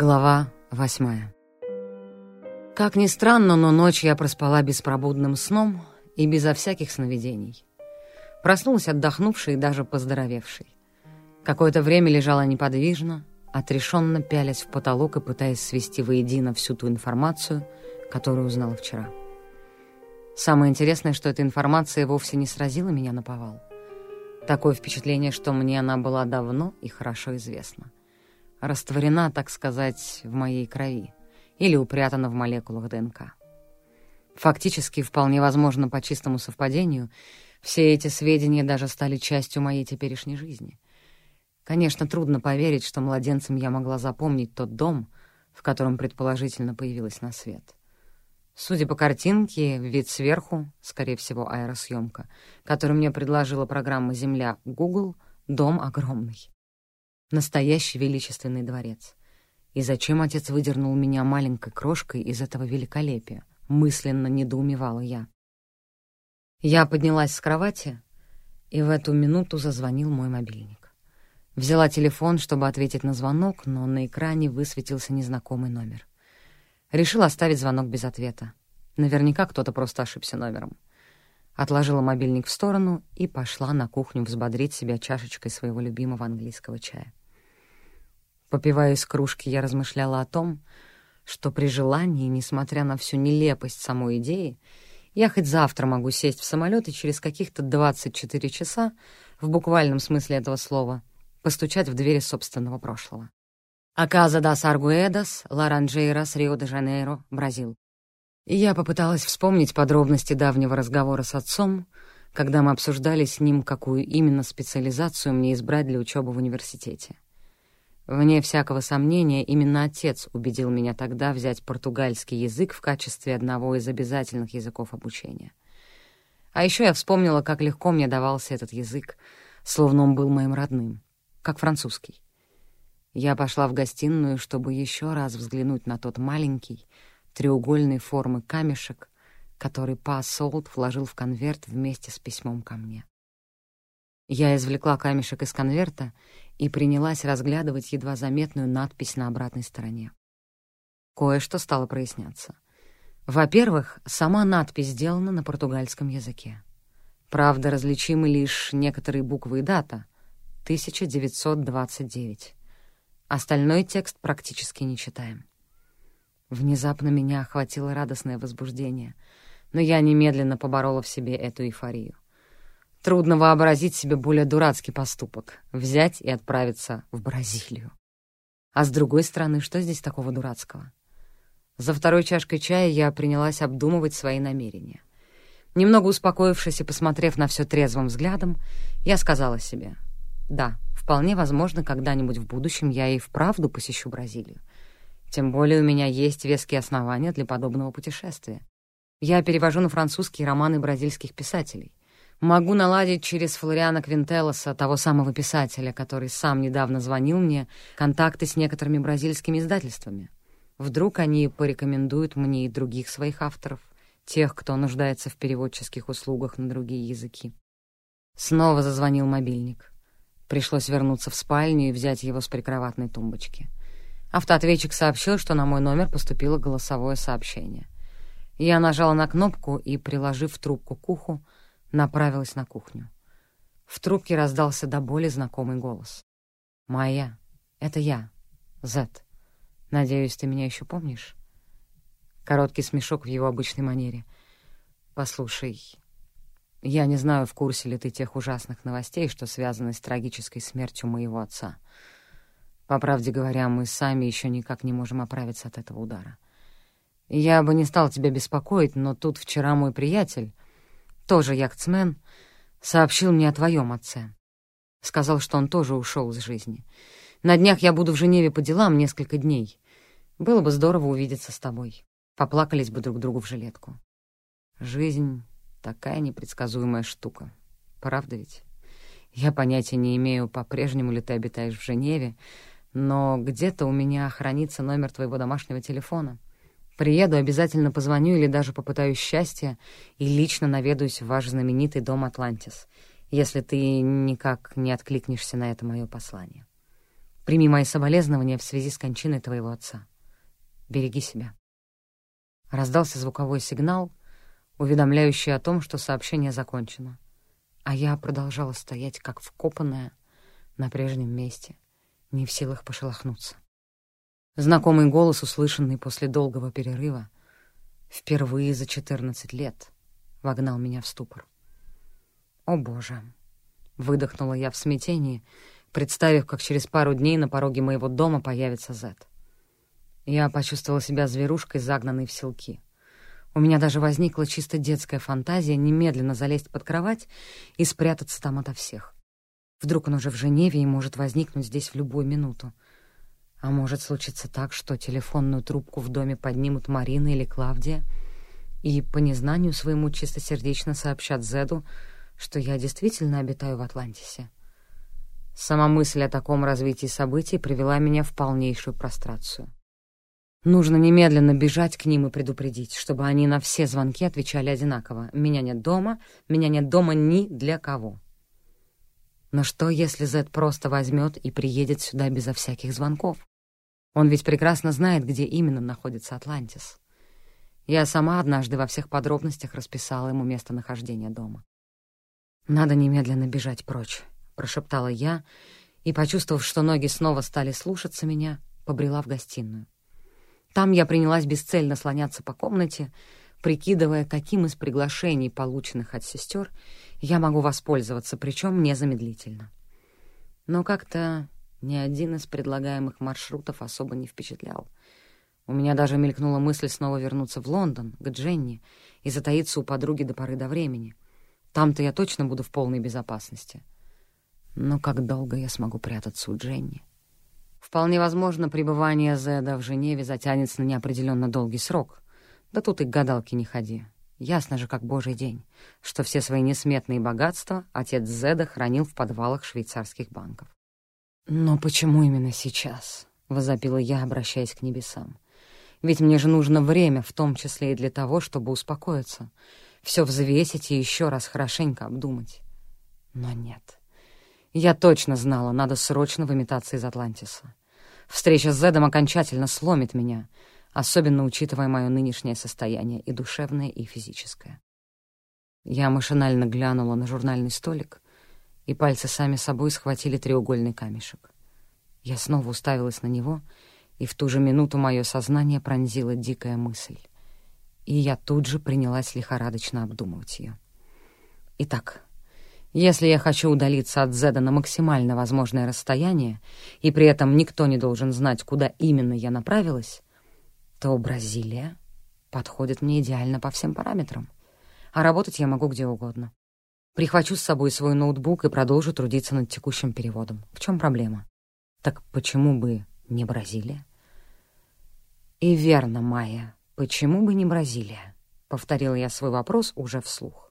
Глава восьмая. Как ни странно, но ночь я проспала беспробудным сном и безо всяких сновидений. Проснулась отдохнувшей и даже поздоровевшей. Какое-то время лежала неподвижно, отрешенно пялясь в потолок и пытаясь свести воедино всю ту информацию, которую узнала вчера. Самое интересное, что эта информация вовсе не сразила меня на повал. Такое впечатление, что мне она была давно и хорошо известна растворена, так сказать, в моей крови или упрятана в молекулах ДНК. Фактически, вполне возможно, по чистому совпадению, все эти сведения даже стали частью моей теперешней жизни. Конечно, трудно поверить, что младенцем я могла запомнить тот дом, в котором предположительно появилась на свет. Судя по картинке, вид сверху, скорее всего, аэросъемка, которую мне предложила программа «Земля» Google, дом огромный. Настоящий величественный дворец. И зачем отец выдернул меня маленькой крошкой из этого великолепия? Мысленно недоумевала я. Я поднялась с кровати, и в эту минуту зазвонил мой мобильник. Взяла телефон, чтобы ответить на звонок, но на экране высветился незнакомый номер. Решила оставить звонок без ответа. Наверняка кто-то просто ошибся номером. Отложила мобильник в сторону и пошла на кухню взбодрить себя чашечкой своего любимого английского чая. Попивая из кружки, я размышляла о том, что при желании, несмотря на всю нелепость самой идеи, я хоть завтра могу сесть в самолет и через каких-то 24 часа, в буквальном смысле этого слова, постучать в двери собственного прошлого. Аказа дас Аргуэдас, Ларанджейрас, Рио-де-Жанейро, Бразил. Я попыталась вспомнить подробности давнего разговора с отцом, когда мы обсуждали с ним, какую именно специализацию мне избрать для учебы в университете. Вне всякого сомнения, именно отец убедил меня тогда взять португальский язык в качестве одного из обязательных языков обучения. А еще я вспомнила, как легко мне давался этот язык, словно он был моим родным, как французский. Я пошла в гостиную, чтобы еще раз взглянуть на тот маленький, треугольной формы камешек, который Па Солт вложил в конверт вместе с письмом ко мне. Я извлекла камешек из конверта и принялась разглядывать едва заметную надпись на обратной стороне. Кое-что стало проясняться. Во-первых, сама надпись сделана на португальском языке. Правда, различимы лишь некоторые буквы и дата — 1929. Остальной текст практически не читаем. Внезапно меня охватило радостное возбуждение, но я немедленно поборола в себе эту эйфорию. Трудно вообразить себе более дурацкий поступок — взять и отправиться в Бразилию. А с другой стороны, что здесь такого дурацкого? За второй чашкой чая я принялась обдумывать свои намерения. Немного успокоившись и посмотрев на все трезвым взглядом, я сказала себе, «Да, вполне возможно, когда-нибудь в будущем я и вправду посещу Бразилию. Тем более у меня есть веские основания для подобного путешествия. Я перевожу на французский романы бразильских писателей. Могу наладить через Флориана Квинтелоса, того самого писателя, который сам недавно звонил мне, контакты с некоторыми бразильскими издательствами. Вдруг они порекомендуют мне и других своих авторов, тех, кто нуждается в переводческих услугах на другие языки. Снова зазвонил мобильник. Пришлось вернуться в спальню и взять его с прикроватной тумбочки. Автоответчик сообщил, что на мой номер поступило голосовое сообщение. Я нажала на кнопку и, приложив трубку к уху, направилась на кухню. В трубке раздался до боли знакомый голос. «Майя, это я, Зет. Надеюсь, ты меня еще помнишь?» Короткий смешок в его обычной манере. «Послушай, я не знаю, в курсе ли ты тех ужасных новостей, что связаны с трагической смертью моего отца. По правде говоря, мы сами еще никак не можем оправиться от этого удара. Я бы не стал тебя беспокоить, но тут вчера мой приятель, тоже яхтсмен, сообщил мне о твоем отце. Сказал, что он тоже ушел из жизни. На днях я буду в Женеве по делам несколько дней. Было бы здорово увидеться с тобой. Поплакались бы друг другу в жилетку. Жизнь — такая непредсказуемая штука. Правда ведь? Я понятия не имею, по-прежнему ли ты обитаешь в Женеве, но где-то у меня хранится номер твоего домашнего телефона. Приеду, обязательно позвоню или даже попытаюсь счастья и лично наведаюсь в ваш знаменитый дом «Атлантис», если ты никак не откликнешься на это мое послание. Прими мои соболезнования в связи с кончиной твоего отца. Береги себя». Раздался звуковой сигнал, уведомляющий о том, что сообщение закончено. А я продолжала стоять, как вкопанная, на прежнем месте, не в силах пошелохнуться. Знакомый голос, услышанный после долгого перерыва, впервые за четырнадцать лет, вогнал меня в ступор. «О, Боже!» — выдохнула я в смятении, представив, как через пару дней на пороге моего дома появится Зет. Я почувствовала себя зверушкой, загнанной в селки. У меня даже возникла чисто детская фантазия немедленно залезть под кровать и спрятаться там ото всех. Вдруг он уже в Женеве и может возникнуть здесь в любую минуту. А может случиться так, что телефонную трубку в доме поднимут Марина или Клавдия и по незнанию своему чистосердечно сообщат Зеду, что я действительно обитаю в Атлантисе. Сама мысль о таком развитии событий привела меня в полнейшую прострацию. Нужно немедленно бежать к ним и предупредить, чтобы они на все звонки отвечали одинаково. «Меня нет дома, меня нет дома ни для кого». Но что, если Зед просто возьмет и приедет сюда безо всяких звонков? Он ведь прекрасно знает, где именно находится Атлантис. Я сама однажды во всех подробностях расписала ему местонахождение дома. «Надо немедленно бежать прочь», — прошептала я, и, почувствовав, что ноги снова стали слушаться меня, побрела в гостиную. Там я принялась бесцельно слоняться по комнате, прикидывая, каким из приглашений, полученных от сестер, я могу воспользоваться, причем незамедлительно. Но как-то ни один из предлагаемых маршрутов особо не впечатлял. У меня даже мелькнула мысль снова вернуться в Лондон, к Дженни, и затаиться у подруги до поры до времени. Там-то я точно буду в полной безопасности. Но как долго я смогу прятаться у Дженни? Вполне возможно, пребывание Зеда в Женеве затянется на неопределенно долгий срок. Да тут и к гадалке не ходи. Ясно же, как божий день, что все свои несметные богатства отец Зеда хранил в подвалах швейцарских банков. «Но почему именно сейчас?» — возопила я, обращаясь к небесам. «Ведь мне же нужно время, в том числе и для того, чтобы успокоиться, все взвесить и еще раз хорошенько обдумать. Но нет. Я точно знала, надо срочно выметаться из Атлантиса. Встреча с Зедом окончательно сломит меня, особенно учитывая мое нынешнее состояние, и душевное, и физическое. Я машинально глянула на журнальный столик, и пальцы сами собой схватили треугольный камешек. Я снова уставилась на него, и в ту же минуту мое сознание пронзила дикая мысль. И я тут же принялась лихорадочно обдумывать ее. Итак, если я хочу удалиться от Зеда на максимально возможное расстояние, и при этом никто не должен знать, куда именно я направилась, то Бразилия подходит мне идеально по всем параметрам. А работать я могу где угодно. Прихвачу с собой свой ноутбук и продолжу трудиться над текущим переводом. В чем проблема? Так почему бы не Бразилия? И верно, Майя, почему бы не Бразилия? Повторила я свой вопрос уже вслух.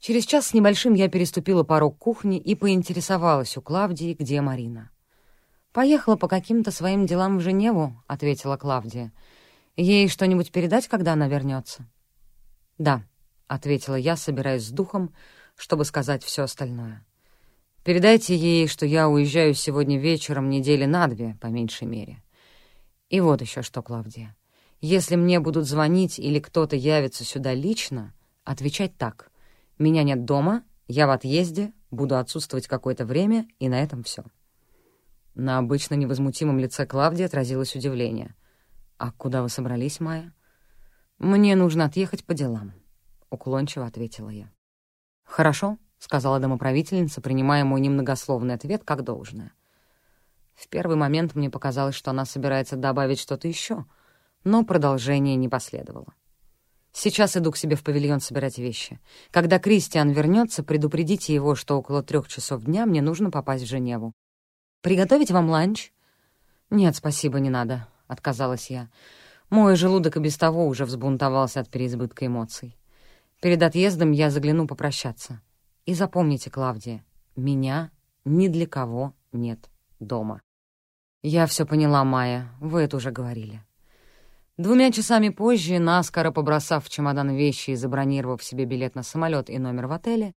Через час с небольшим я переступила порог кухни и поинтересовалась у Клавдии, где Марина. «Поехала по каким-то своим делам в Женеву», — ответила Клавдия. «Ей что-нибудь передать, когда она вернется?» «Да», — ответила я, собираясь с духом, чтобы сказать все остальное. «Передайте ей, что я уезжаю сегодня вечером недели на две, по меньшей мере. И вот еще что, Клавдия. Если мне будут звонить или кто-то явится сюда лично, отвечать так. Меня нет дома, я в отъезде, буду отсутствовать какое-то время, и на этом все. На обычно невозмутимом лице Клавдии отразилось удивление. «А куда вы собрались, Майя?» «Мне нужно отъехать по делам», — уклончиво ответила я. «Хорошо», — сказала домоправительница, принимая мой немногословный ответ как должное. В первый момент мне показалось, что она собирается добавить что-то еще, но продолжение не последовало. Сейчас иду к себе в павильон собирать вещи. Когда Кристиан вернется, предупредите его, что около трех часов дня мне нужно попасть в Женеву. Приготовить вам ланч? Нет, спасибо, не надо, — отказалась я. Мой желудок и без того уже взбунтовался от переизбытка эмоций. Перед отъездом я загляну попрощаться. И запомните, Клавдия, меня ни для кого нет дома. Я все поняла, Майя, вы это уже говорили. Двумя часами позже, наскоро побросав в чемодан вещи и забронировав себе билет на самолет и номер в отеле,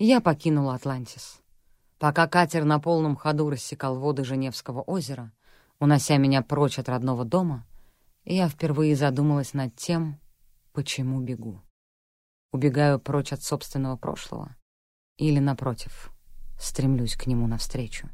я покинула Атлантис. Пока катер на полном ходу рассекал воды Женевского озера, унося меня прочь от родного дома, я впервые задумалась над тем, почему бегу. Убегаю прочь от собственного прошлого или, напротив, стремлюсь к нему навстречу.